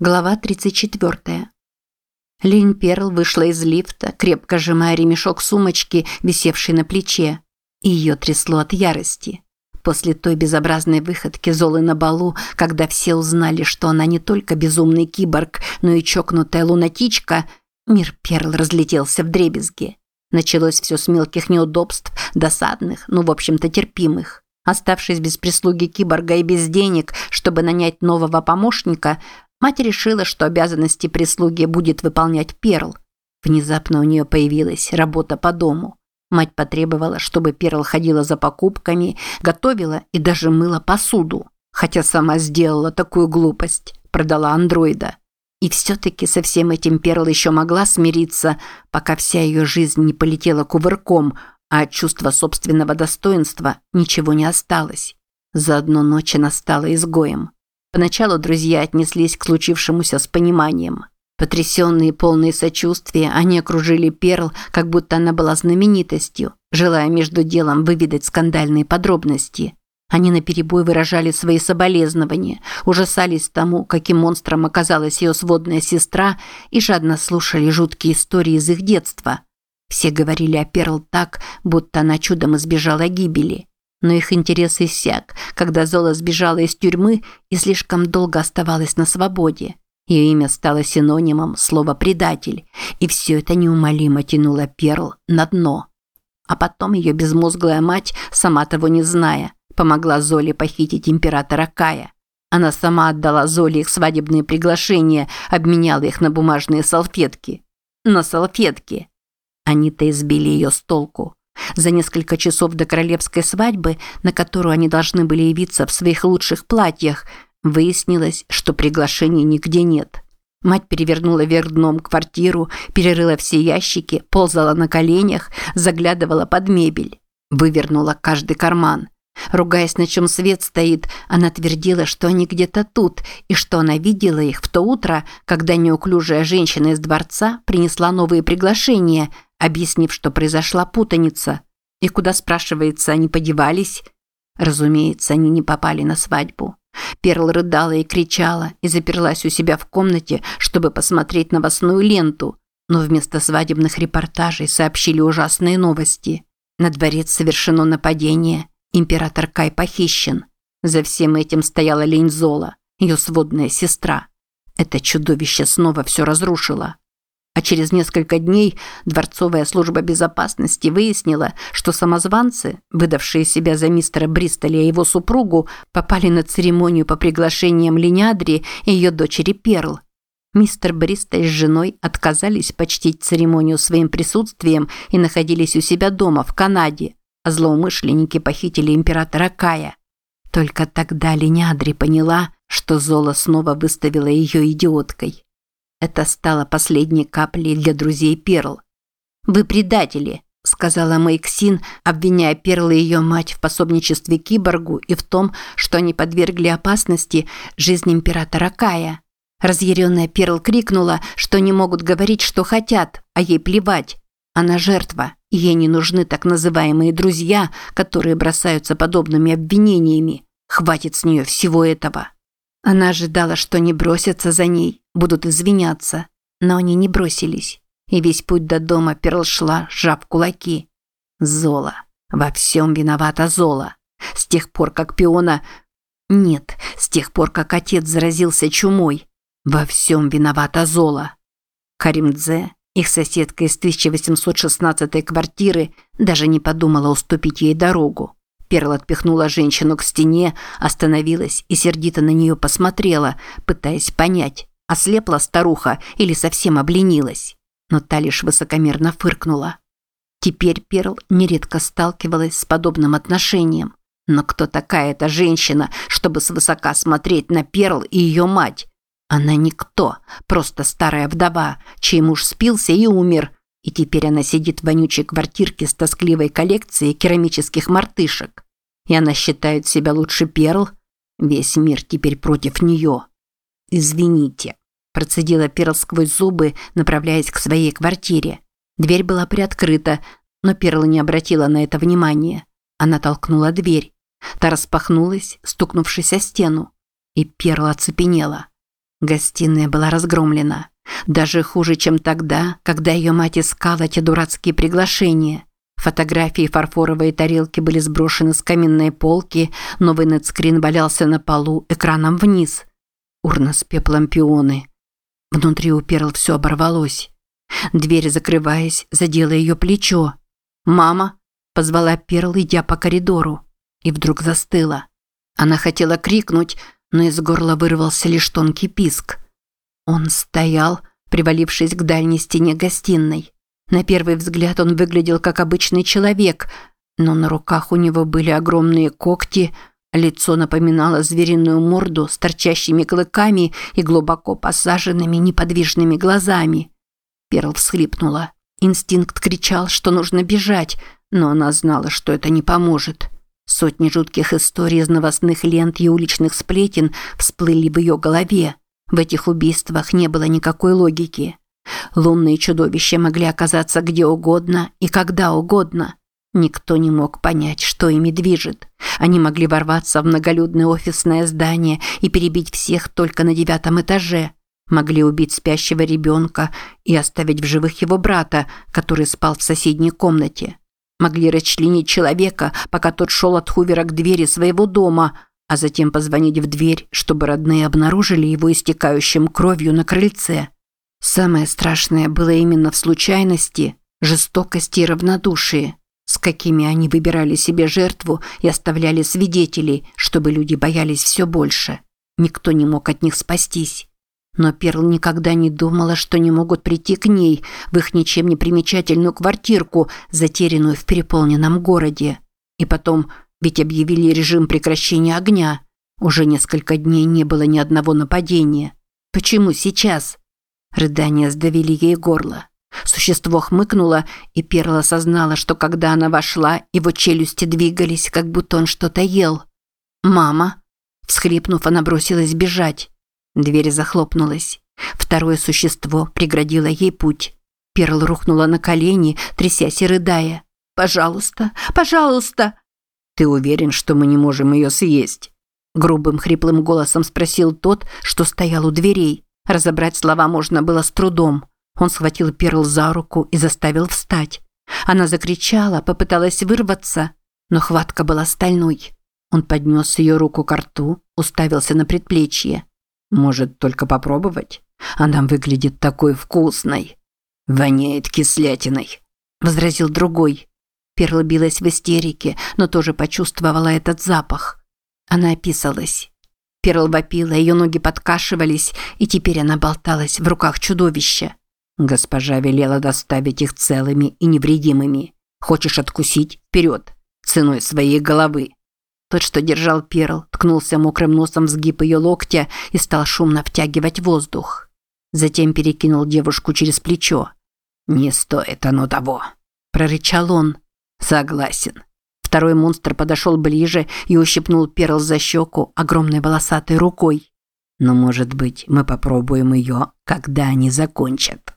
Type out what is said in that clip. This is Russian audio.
Глава 34. Линь Перл вышла из лифта, крепко сжимая ремешок сумочки, висевший на плече. И ее трясло от ярости. После той безобразной выходки Золы на балу, когда все узнали, что она не только безумный киборг, но и чокнутая лунатичка, мир Перл разлетелся в дребезги. Началось все с мелких неудобств, досадных, но в общем-то терпимых. Оставшись без прислуги киборга и без денег, чтобы нанять нового помощника, Мать решила, что обязанности прислуги будет выполнять Перл. Внезапно у нее появилась работа по дому. Мать потребовала, чтобы Перл ходила за покупками, готовила и даже мыла посуду. Хотя сама сделала такую глупость, продала андроида. И все-таки со всем этим Перл еще могла смириться, пока вся ее жизнь не полетела кувырком, а от чувства собственного достоинства ничего не осталось. За одну ночь она стала изгоем. Поначалу друзья отнеслись к случившемуся с пониманием. Потрясенные, полные сочувствия, они окружили Перл, как будто она была знаменитостью, желая между делом выведать скандальные подробности. Они наперебой выражали свои соболезнования, ужасались тому, каким монстром оказалась ее сводная сестра, и жадно слушали жуткие истории из их детства. Все говорили о Перл так, будто она чудом избежала гибели. Но их интерес иссяк, когда Зола сбежала из тюрьмы и слишком долго оставалась на свободе. Ее имя стало синонимом слова «предатель», и все это неумолимо тянуло Перл на дно. А потом ее безмозглая мать, сама того не зная, помогла Золе похитить императора Кая. Она сама отдала Золе их свадебные приглашения, обменяла их на бумажные салфетки. На салфетки. Они-то избили ее с толку. За несколько часов до королевской свадьбы, на которую они должны были явиться в своих лучших платьях, выяснилось, что приглашений нигде нет. Мать перевернула вверх дном квартиру, перерыла все ящики, ползала на коленях, заглядывала под мебель. Вывернула каждый карман. Ругаясь, на чем свет стоит, она твердила, что они где-то тут, и что она видела их в то утро, когда неуклюжая женщина из дворца принесла новые приглашения – объяснив, что произошла путаница. И куда, спрашивается, они подевались? Разумеется, они не попали на свадьбу. Перл рыдала и кричала, и заперлась у себя в комнате, чтобы посмотреть новостную ленту. Но вместо свадебных репортажей сообщили ужасные новости. На дворец совершено нападение. Император Кай похищен. За всем этим стояла Лензола, ее сводная сестра. Это чудовище снова все разрушило. А через несколько дней дворцовая служба безопасности выяснила, что самозванцы, выдавшие себя за мистера Бристоля и его супругу, попали на церемонию по приглашениям Линядри и ее дочери Перл. Мистер Бристоль с женой отказались почтить церемонию своим присутствием и находились у себя дома в Канаде, а злоумышленники похитили императора Кая. Только тогда Линядри поняла, что Зола снова выставила ее идиоткой. Это стало последней каплей для друзей Перл. «Вы предатели», – сказала Мэйксин, обвиняя Перл и ее мать в пособничестве киборгу и в том, что они подвергли опасности жизнь императора Кая. Разъяренная Перл крикнула, что не могут говорить, что хотят, а ей плевать. Она жертва, и ей не нужны так называемые друзья, которые бросаются подобными обвинениями. Хватит с нее всего этого. Она ожидала, что не бросятся за ней, будут извиняться, но они не бросились. И весь путь до дома Перл шла, сжав кулаки. Зола. Во всем виновата Зола. С тех пор, как Пиона... Нет, с тех пор, как отец заразился чумой. Во всем виновата Зола. Каримдзе, их соседка из 1816 квартиры, даже не подумала уступить ей дорогу. Перл отпихнула женщину к стене, остановилась и сердито на нее посмотрела, пытаясь понять, ослепла старуха или совсем обленилась. Но та лишь высокомерно фыркнула. Теперь Перл нередко сталкивалась с подобным отношением. Но кто такая эта женщина, чтобы свысока смотреть на Перл и ее мать? Она никто, просто старая вдова, чей муж спился и умер, и теперь она сидит в вонючей квартирке с тоскливой коллекцией керамических мартышек. И она считает себя лучше Перл. Весь мир теперь против нее. «Извините», – процедила Перл сквозь зубы, направляясь к своей квартире. Дверь была приоткрыта, но Перл не обратила на это внимания. Она толкнула дверь. Та распахнулась, стукнувшись о стену. И Перл оцепенела. Гостиная была разгромлена. Даже хуже, чем тогда, когда ее мать искала те дурацкие приглашения. Фотографии и фарфоровые тарелки были сброшены с каминной полки, новый нетскрин валялся на полу экраном вниз. Урна с пеплом пионы. Внутри у Перл все оборвалось. Дверь, закрываясь, задела ее плечо. «Мама!» – позвала Перл, идя по коридору. И вдруг застыла. Она хотела крикнуть, но из горла вырвался лишь тонкий писк. Он стоял, привалившись к дальней стене гостиной. На первый взгляд он выглядел как обычный человек, но на руках у него были огромные когти, лицо напоминало звериную морду с торчащими клыками и глубоко посаженными неподвижными глазами. Перл всхлипнула. Инстинкт кричал, что нужно бежать, но она знала, что это не поможет. Сотни жутких историй из новостных лент и уличных сплетен всплыли в ее голове. В этих убийствах не было никакой логики. Лунные чудовища могли оказаться где угодно и когда угодно. Никто не мог понять, что ими движет. Они могли ворваться в многолюдное офисное здание и перебить всех только на девятом этаже. Могли убить спящего ребенка и оставить в живых его брата, который спал в соседней комнате. Могли расчленить человека, пока тот шел от Хувера к двери своего дома, а затем позвонить в дверь, чтобы родные обнаружили его истекающим кровью на крыльце. Самое страшное было именно в случайности, жестокости и равнодушии, с какими они выбирали себе жертву и оставляли свидетелей, чтобы люди боялись все больше. Никто не мог от них спастись. Но Перл никогда не думала, что не могут прийти к ней в их ничем не примечательную квартирку, затерянную в переполненном городе. И потом, ведь объявили режим прекращения огня. Уже несколько дней не было ни одного нападения. Почему сейчас? Рыдания сдавили ей горло. Существо хмыкнуло, и Перл осознала, что когда она вошла, его челюсти двигались, как будто он что-то ел. «Мама!» Всхлипнув, она бросилась бежать. Дверь захлопнулась. Второе существо преградило ей путь. Перл рухнула на колени, трясясь и рыдая. «Пожалуйста, пожалуйста!» «Ты уверен, что мы не можем ее съесть?» Грубым хриплым голосом спросил тот, что стоял у дверей. Разобрать слова можно было с трудом. Он схватил Перл за руку и заставил встать. Она закричала, попыталась вырваться, но хватка была стальной. Он поднес ее руку к рту, уставился на предплечье. Может, только попробовать? Она выглядит такой вкусной. Воняет кислятиной, возразил другой. Перла билась в истерике, но тоже почувствовала этот запах. Она описалась. Перл вопила, ее ноги подкашивались, и теперь она болталась в руках чудовища. Госпожа велела доставить их целыми и невредимыми. Хочешь откусить? Вперед! Ценой своей головы. Тот, что держал Перл, ткнулся мокрым носом в сгиб ее локтя и стал шумно втягивать воздух. Затем перекинул девушку через плечо. «Не стоит оно того», – прорычал он. «Согласен». Второй монстр подошел ближе и ущипнул Перл за щеку огромной волосатой рукой. «Но, может быть, мы попробуем ее, когда они закончат».